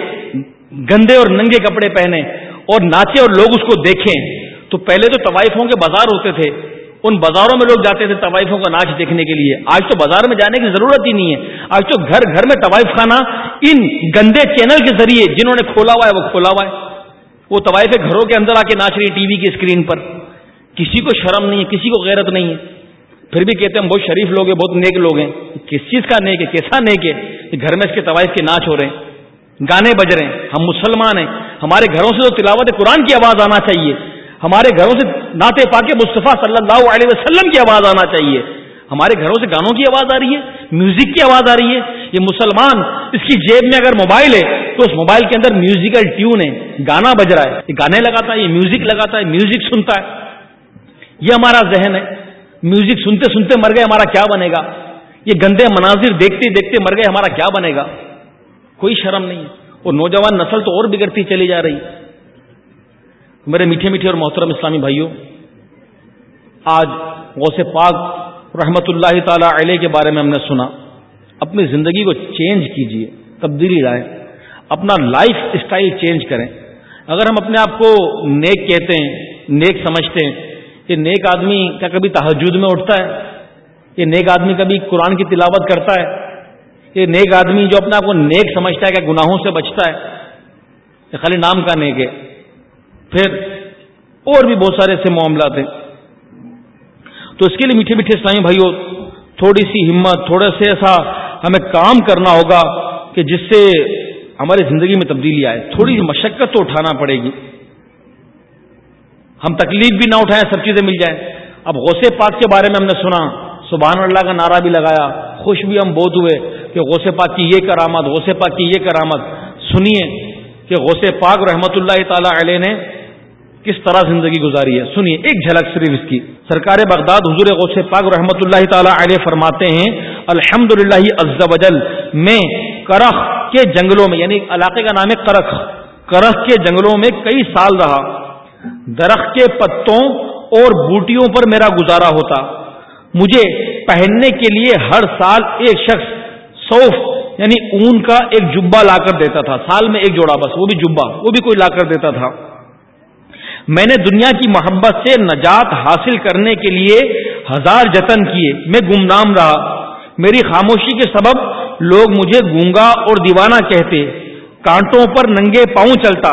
گندے اور ننگے کپڑے پہنے اور ناچے اور لوگ اس کو دیکھیں۔ تو پہلے تو طوائفوں کے بازار ہوتے تھے۔ ان بازاروں میں لوگ جاتے تھے طوائفوں کا ناچ دیکھنے کے لیے۔ آج تو بازار میں جانے کی ضرورت ہی نہیں ہے۔ آج تو گھر گھر میں طوائف خانہ ان گندے چینل کے ذریعے جنہوں نے کھولا ہوا ہے، وہ کھولا ہوا ہے۔ وہ طوائف گھروں کے اندر آ کے ناچ رہی ٹی وی کی اسکرین پر۔ کسی کو شرم نہیں ہے، کسی کو غیرت نہیں ہے۔ پھر بھی کہتے ہیں ہم بہت شریف لوگ ہیں، بہت نیک لوگ ہیں۔ کس چیز کا نیک ہے؟ کیسا نیک ہے؟ کہ گھر میں اس کے طوائف کے ناچ ہو رہے ہیں، گانے بج رہے ہیں۔ ہم مسلمان ہیں۔ ہمارے گھروں سے تو تلاوت قرآن کی آواز آنا چاہیے۔ ہمارے گھروں سے ناطے پاک مصطفیٰ صلی اللہ علیہ وسلم کی آواز آنا چاہیے۔ ہمارے گھروں سے گانوں کی آواز آ رہی ہے، میوزک کی آواز آ رہی ہے۔ یہ مسلمان اس کی جیب میں اگر موبائل ہے، تو اس موبائل کے اندر میوزیکل ٹیون ہے، گانا بج رہا ہے۔ یہ گانے لگاتا ہے، یہ میوزک لگاتا ہے، میوزک سنتا ہے۔ یہ ہمارا ذہن ہے۔ میوزک سنتے سنتے مر گئے، ہمارا کیا بنے گا؟ یہ گندے مناظر دیکھتے دیکھتے مر گئے، ہمارا کیا بنے گا؟ کوئی شرم نہیں ہے۔ اور نوجوان نسل تو اور بگڑتی چلی جا رہی۔ میرے میٹھے میٹھے اور محترم اسلامی بھائیوں آج غوث پاک رحمت اللہ تعالی علیہ کے بارے میں ہم نے سنا۔ اپنی زندگی کو چینج کیجیے، تبدیلی لائیں، اپنا لائف اسٹائل چینج کریں۔ اگر ہم اپنے آپ کو نیک کہتے ہیں، نیک سمجھتے ہیں یہ نیک آدمی کیا کبھی تحجد میں اٹھتا ہے یہ نیک آدمی کبھی قرآن کی تلاوت کرتا ہے یہ نیک آدمی جو اپنے آپ کو نیک سمجھتا ہے، کہ گناہوں سے بچتا ہے یہ خالی نام کا نیک ہے۔ پھر اور بھی بہت سارے ایسے معاملات ہیں۔ تو اس کے لیے میٹھے میٹھے اسلامی بھائیوں تھوڑی سی ہمت، تھوڑا سے ایسا ہمیں کام کرنا ہوگا کہ جس سے ہماری زندگی میں تبدیلی آئے۔ تھوڑی سی مشقت تو اٹھانا پڑے گی۔ ہم تکلیف بھی نہ اٹھائیں، سب چیزیں مل جائیں۔ اب غوث پاک کے بارے میں ہم نے سنا، سبحان اللہ کا نعرہ بھی لگایا۔ خوش بھی ہم بہت ہوئے کہ غوث پاک کی یہ کرامت، غوث پاک کی یہ کرامت۔ سنیے کہ غوث پاک رحمت اللہ تعالی علیہ نے کس طرح زندگی گزاری ہے۔ سنیے، ایک جھلک صرف اس کی۔ سرکار بغداد حضور غوث پاک رحمۃ اللہ تعالی علیہ فرماتے ہیں الحمد للہ میں کرخ کے جنگلوں میں یعنی علاقے کا نام ہے کرخ۔ کرخ کے جنگلوں میں کئی سال رہا۔ درخت کے پتوں اور بوٹیوں پر میرا گزارا ہوتا۔ مجھے پہننے کے لیے ہر سال ایک شخص سوف یعنی اون کا ایک جبا لا کر دیتا تھا۔ سال میں ایک جوڑا بس، وہ بھی جبا وہ بھی کوئی لا کر دیتا تھا۔ میں نے دنیا کی محبت سے نجات حاصل کرنے کے لیے ہزار جتن کیے۔ میں گمنام رہا۔ میری خاموشی کے سبب لوگ مجھے گونگا اور دیوانہ کہتے۔ کانٹوں پر ننگے پاؤں چلتا۔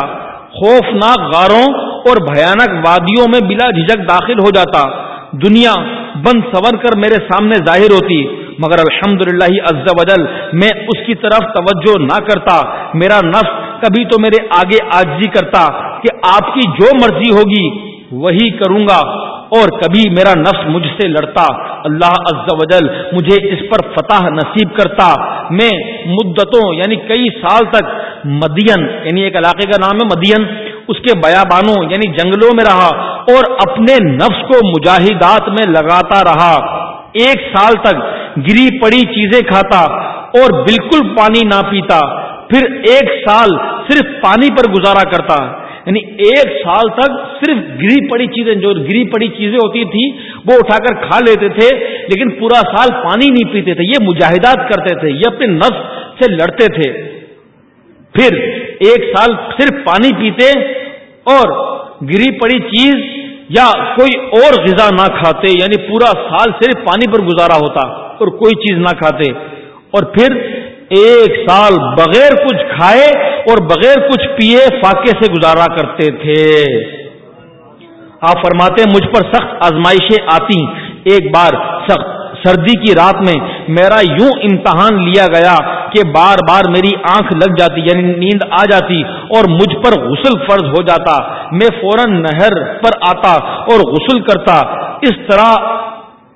خوفناک غاروں اور بھیانک وادیوں میں بلا جھجک داخل ہو جاتا۔ دنیا بند سور کر میرے سامنے ظاہر ہوتی۔ مگر الحمد للہ وجل میں اس کی طرف توجہ نہ کرتا۔ میرا نفس کبھی تو میرے آگے آجزی کرتا۔ کہ آپ کی جو مرضی ہوگی وہی کروں گا اور کبھی میرا نفس مجھ سے لڑتا۔ اللہ عز و جل مجھے اس پر فتح نصیب کرتا۔ میں مدتوں یعنی کئی سال تک مدین یعنی ایک علاقے کا نام ہے مدین، اس کے بیابانوں یعنی جنگلوں میں رہا اور اپنے نفس کو مجاہدات میں لگاتا رہا۔ ایک سال تک گری پڑی چیزیں کھاتا اور بالکل پانی نہ پیتا۔ پھر ایک سال صرف پانی پر گزارا کرتا۔ یعنی ایک سال تک صرف گری پڑی چیزیں، جو گری پڑی چیزیں ہوتی تھی، وہ اٹھا کر کھا لیتے تھے، لیکن پورا سال پانی نہیں پیتے تھے، یہ مجاہدات کرتے تھے، یہ اپنے نفس سے لڑتے تھے۔ پھر ایک سال صرف پانی پیتے اور گری پڑی چیز یا کوئی اور غذا نہ کھاتے یعنی پورا سال صرف پانی پر گزارا ہوتا اور کوئی چیز نہ کھاتے۔ اور پھر ایک سال بغیر کچھ کھائے اور بغیر کچھ پیے فاقے سے گزارا کرتے تھے۔ آپ فرماتے مجھ پر سخت آزمائشیں آتی ایک بار سخت سردی کی رات میں میرا یوں امتحان لیا گیا کہ بار بار میری آنکھ لگ جاتی یعنی نیند آ جاتی اور مجھ پر غسل فرض ہو جاتا۔ میں فوراً نہر پر آتا اور غسل کرتا۔ اس طرح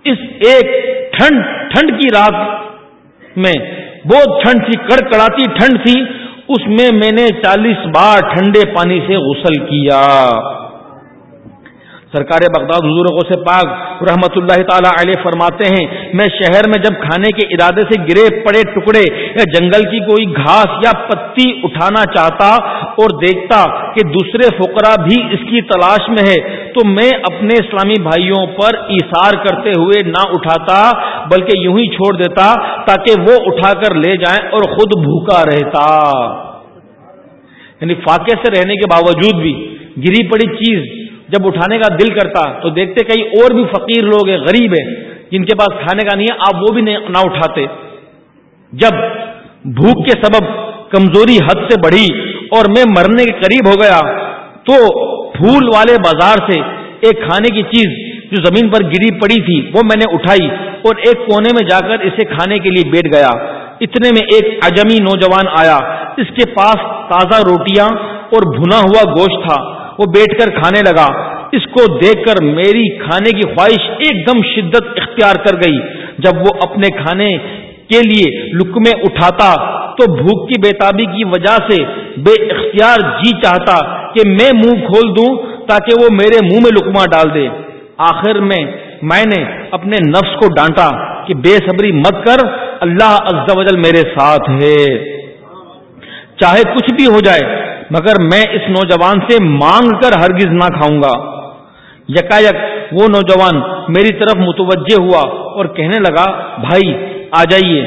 اس ایک ٹھنڈ ٹھنڈ کی رات میں بہت ٹھنڈ تھی کڑ کڑاتی ٹھنڈ تھی اس میں میں نے چالیس بار ٹھنڈے پانی سے غسل کیا۔ سرکار بغداد حضور غوث پاک رحمت اللہ تعالی علیہ فرماتے ہیں، میں شہر میں جب کھانے کے ارادے سے گرے پڑے ٹکڑے یا جنگل کی کوئی گھاس یا پتی اٹھانا چاہتا اور دیکھتا کہ دوسرے فقرا بھی اس کی تلاش میں ہے، تو میں اپنے اسلامی بھائیوں پر ایثار کرتے ہوئے نہ اٹھاتا، بلکہ یوں ہی چھوڑ دیتا تاکہ وہ اٹھا کر لے جائیں اور خود بھوکا رہتا۔ یعنی فاقے سے رہنے کے باوجود بھی گری پڑی چیز جب اٹھانے کا دل کرتا تو دیکھتے کئی اور بھی فقیر لوگ ہیں، غریب ہیں، جن کے پاس کھانے کا نہیں ہے، آپ وہ بھی نہ اٹھاتے۔ جب بھوک کے سبب کمزوری حد سے بڑھی اور میں مرنے کے قریب ہو گیا تو پھول والے بازار سے ایک کھانے کی چیز جو زمین پر گری پڑی تھی، وہ میں نے اٹھائی اور ایک کونے میں جا کر اسے کھانے کے لیے بیٹھ گیا۔ اتنے میں ایک اجمی نوجوان آیا۔ اس کے پاس تازہ روٹیاں اور بھنا ہوا گوشت تھا۔ وہ بیٹھ کر کھانے لگا۔ اس کو دیکھ کر میری کھانے کی خواہش ایک دم شدت اختیار کر گئی۔ جب وہ اپنے کھانے کے لیے لکمے اٹھاتا تو بھوک کی بےتابی کی وجہ سے بے اختیار جی چاہتا کہ میں منہ کھول دوں تاکہ وہ میرے منہ میں لکما ڈال دے۔ آخر میں میں نے اپنے نفس کو ڈانٹا کہ بے صبری مت کر، اللہ عز و جل میرے ساتھ ہے۔ چاہے کچھ بھی ہو جائے مگر میں اس نوجوان سے مانگ کر ہرگز نہ کھاؤں گا۔ یکا یک وہ نوجوان میری طرف متوجہ ہوا اور کہنے لگا، بھائی، آ جائیے،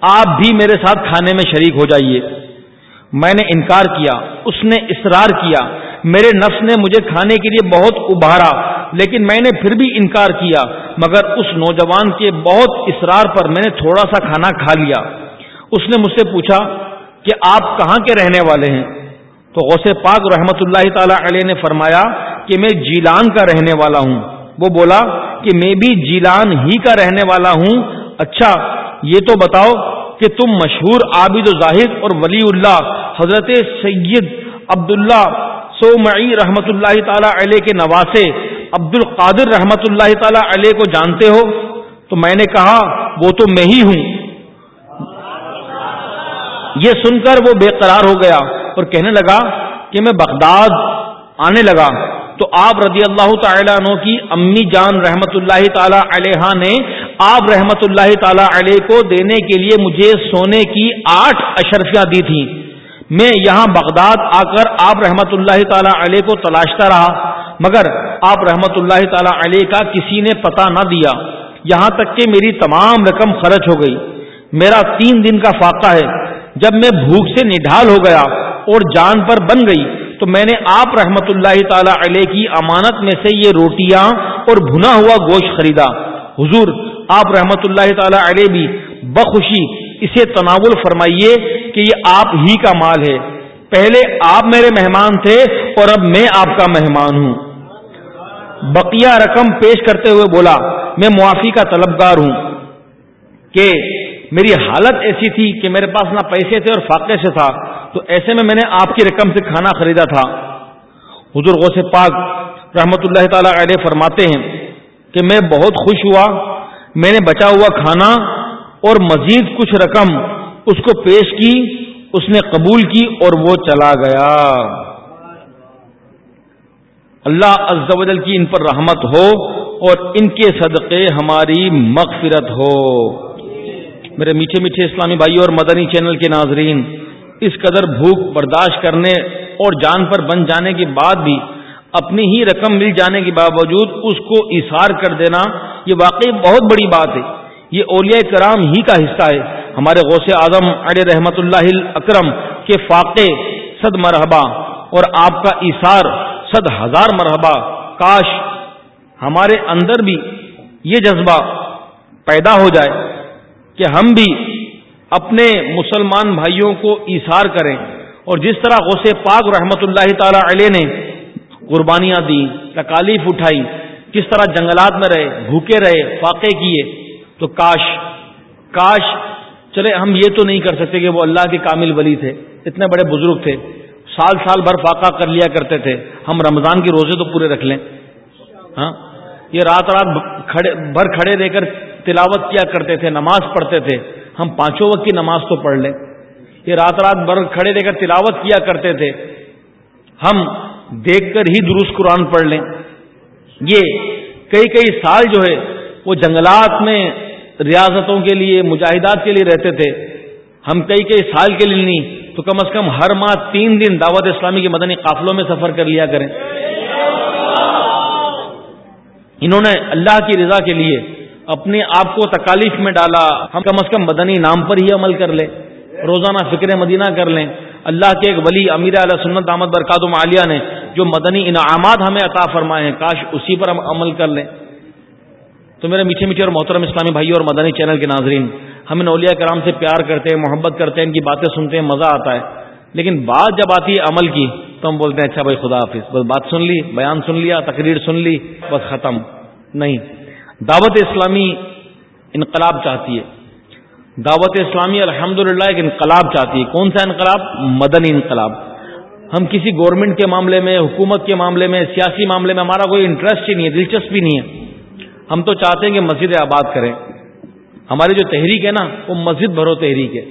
آپ بھی میرے ساتھ کھانے میں شریک ہو جائیے۔ میں نے انکار کیا، اس نے اصرار کیا۔ میرے نفس نے مجھے کھانے کے لیے بہت ابھارا، لیکن میں نے پھر بھی انکار کیا۔ مگر اس نوجوان کے بہت اصرار پر میں نے تھوڑا سا کھانا کھا لیا۔ اس نے مجھ سے پوچھا کہ آپ کہاں کے رہنے والے ہیں؟ تو غوث پاک رحمت اللہ تعالی علیہ نے فرمایا کہ میں جیلان کا رہنے والا ہوں۔ وہ بولا کہ میں بھی جیلان ہی کا رہنے والا ہوں۔ اچھا یہ تو بتاؤ کہ تم مشہور عابد و زاہد اور ولی اللہ حضرت سید عبداللہ سو معی رحمت اللہ تعالی علیہ کے نواسے عبد القادر رحمت اللہ تعالی علیہ کو جانتے ہو؟ تو میں نے کہا، وہ تو میں ہی ہوں۔ یہ سن کر وہ بے قرار ہو گیا۔ اور کہنے لگا کہ میں بغداد آنے لگا۔ تو آپ رضی اللہ تعالیٰ عنہ کی امی جان رحمت اللہ تعالی علیہ نے آپ رحمت اللہ تعالی علیہ کو دینے کے لیے مجھے سونے کی آٹھ اشرفیاں دی تھیں۔ میں یہاں بغداد آ کر آپ رحمت اللہ تعالی علیہ کو تلاشتا رہا، مگر آپ رحمت اللہ تعالی علیہ کا کسی نے پتہ نہ دیا۔ یہاں تک کہ میری تمام رقم خرچ ہو گئی۔ میرا تین دن کا فاقہ ہے۔ جب میں بھوک سے نڈھال ہو گیا اور جان پر بن گئی تو میں نے آپ رحمت اللہ تعالی علیہ کی امانت میں سے یہ روٹیاں اور بھنا ہوا گوشت خریدا۔ حضور، آپ رحمت اللہ تعالی علیہ بھی بخوشی اسے تناول فرمائیے کہ یہ آپ ہی کا مال ہے۔ پہلے آپ میرے مہمان تھے اور اب میں آپ کا مہمان ہوں۔ بقیہ رقم پیش کرتے ہوئے بولا، میں معافی کا طلبگار ہوں۔ کہ میری حالت ایسی تھی کہ میرے پاس نہ پیسے تھے اور فاقے سے تھا۔ تو ایسے میں میں نے آپ کی رقم سے کھانا خریدا تھا۔ حضور غوث پاک رحمت اللہ تعالی علیہ فرماتے ہیں کہ میں بہت خوش ہوا، میں نے بچا ہوا کھانا اور مزید کچھ رقم اس کو پیش کی، اس نے قبول کی اور وہ چلا گیا۔ اللہ عز و جل کی ان پر رحمت ہو اور ان کے صدقے ہماری مغفرت ہو۔ میرے میٹھے میٹھے اسلامی بھائی اور مدنی چینل کے ناظرین اس قدر بھوک برداشت کرنے اور جان پر بن جانے کے بعد بھی اپنی ہی رقم مل جانے کے باوجود اس کو اثار کر دینا، یہ واقعی بہت بڑی بات ہے۔ یہ اولیاء کرام ہی کا حصہ ہے۔ ہمارے غوث اعظم علی رحمت اللہ اکرم کے فاقے صد مرحبا اور آپ کا اثار صد ہزار مرحبا۔ کاش ہمارے اندر بھی یہ جذبہ پیدا ہو جائے کہ ہم بھی اپنے مسلمان بھائیوں کو اثار کریں۔ اور جس طرح غوث پاک رحمت اللہ تعالی علیہ نے قربانیاں دی تکالیف اٹھائی، کس طرح جنگلات میں رہے، بھوکے رہے، فاقے کیے، تو کاش کاش، چلے ہم یہ تو نہیں کر سکتے کہ وہ اللہ کے کامل ولی تھے۔ اتنے بڑے بزرگ تھے، سال سال بھر فاقہ کر لیا کرتے تھے۔ ہم رمضان کے روزے تو پورے رکھ لیں۔ ہاں؟ یہ رات رات کھڑے، بھر کھڑے رہ کر تلاوت کیا کرتے تھے، نماز پڑھتے تھے۔ ہم پانچوں وقت کی نماز تو پڑھ لیں۔ یہ رات رات بھر کھڑے رہ کر تلاوت کیا کرتے تھے۔ ہم دیکھ کر ہی درست قرآن پڑھ لیں۔ یہ کئی کئی سال جو ہے وہ جنگلات میں ریاستوں کے لیے، مجاہدات کے لیے رہتے تھے۔ ہم کئی کئی سال کے لیے نہیں، تو کم از کم ہر ماہ تین دن دعوت اسلامی کے مدنی قافلوں میں سفر کر لیا کریں۔ انہوں نے اللہ کی رضا کے لیے اپنے آپ کو تکالیف میں ڈالا، ہم کم از کم مدنی نام پر ہی عمل کر لیں، روزانہ فکر مدینہ کر لیں۔ اللہ کے ایک ولی امیر علیہ سنت احمد برکات عالیہ نے جو مدنی انعامات ہمیں عطا فرمائے ہیں، کاش اسی پر ہم عمل کر لیں۔ تو میرے میٹھے میٹھے اور محترم اسلامی بھائی اور مدنی چینل کے ناظرین، ہم ان اولیاء کرام سے پیار کرتے ہیں، محبت کرتے ہیں، ان کی باتیں سنتے ہیں، مزہ آتا ہے۔ لیکن بات جب آتی ہے عمل کی، تو ہم بولتے ہیں اچھا بھائی خدا حافظ، بس بات سن لی، بیان سن لیا، تقریر سن لی، بس ختم۔ نہیں۔ دعوت اسلامی انقلاب چاہتی ہے۔ دعوت اسلامی الحمد ایک انقلاب چاہتی ہے۔ کون سا انقلاب؟ مدنی انقلاب۔ ہم کسی گورنمنٹ کے معاملے میں، حکومت کے معاملے میں، سیاسی معاملے میں ہمارا کوئی انٹرسٹ ہی نہیں ہے، دلچسپی نہیں ہے۔ ہم تو چاہتے ہیں کہ مسجد آباد کریں۔ ہماری جو تحریک ہے نا، وہ مسجد بھرو تحریک ہے۔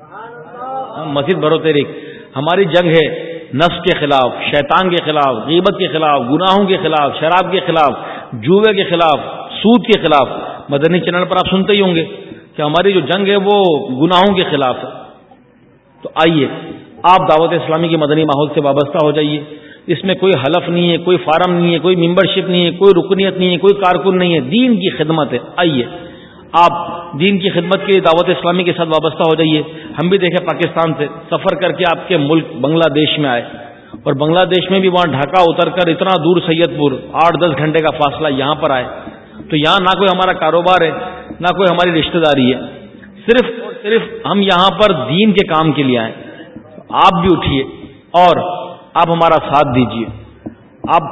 ہاں، مسجد بھرو تحریک۔ ہماری جنگ ہے نفس کے خلاف، شیطان کے خلاف، غیبت کے خلاف، گناہوں کے خلاف، شراب کے خلاف جوے کے خلاف۔ سود کے خلاف، مدنی چینل پر آپ سنتے ہی ہوں گے کہ ہماری جو جنگ ہے وہ گناہوں کے خلاف ہے۔ تو آئیے، آپ دعوت اسلامی کے مدنی ماحول سے وابستہ ہو جائیے۔ اس میں کوئی حلف نہیں ہے، کوئی فارم نہیں ہے، کوئی ممبر شپ نہیں ہے، کوئی رکنیت نہیں ہے، کوئی کارکن نہیں ہے۔ دین کی خدمت ہے۔ آئیے، آپ دین کی خدمت کے لیے دعوت اسلامی کے ساتھ وابستہ ہو جائیے۔ ہم بھی دیکھیں پاکستان سے۔ سفر کر کے آپ کے ملک بنگلہ دیش میں آئے۔ اور بنگلہ دیش میں بھی وہاں ڈھاکہ اتر کر اتنا دور سید پور آٹھ دس گھنٹے کا فاصلہ یہاں پر آئے۔ تو یہاں نہ کوئی ہمارا کاروبار ہے، نہ کوئی ہماری رشتہ داری ہے۔ صرف اور صرف ہم یہاں پر دین کے کام کے لیے آئے۔ آپ بھی اٹھیے اور آپ ہمارا ساتھ دیجیے۔ آپ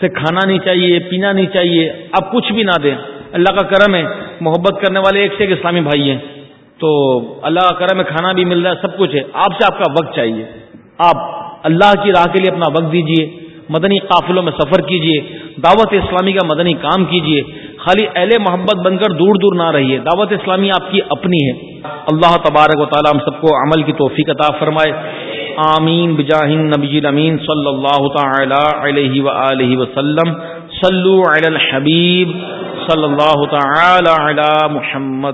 سے کھانا نہیں چاہیے، پینا نہیں چاہیے، آپ کچھ بھی نہ دیں۔ اللہ کا کرم ہے، محبت کرنے والے ایک سے ایک اسلامی بھائی ہیں۔ تو اللہ کا کرم ہے، کھانا بھی مل رہا ہے، سب کچھ ہے۔ آپ سے آپ کا وقت چاہیے۔ آپ اللہ کی راہ کے لیے اپنا وقت دیجیے۔ مدنی قافلوں میں سفر کیجیے۔ دعوت اسلامی کا مدنی کام کیجیے۔ خالی اہل محبت بن کر دور دور نہ رہیے۔ دعوت اسلامی آپ کی اپنی ہے۔ اللہ تبارک و تعالیٰ ہم سب کو عمل کی توفیق عطا فرمائے۔ آمین۔ بجاہ نبی امین صلی اللہ تعالی علیہ وآلہ وسلم صلو علی الحبیب صلی اللہ تعالی علی محمد۔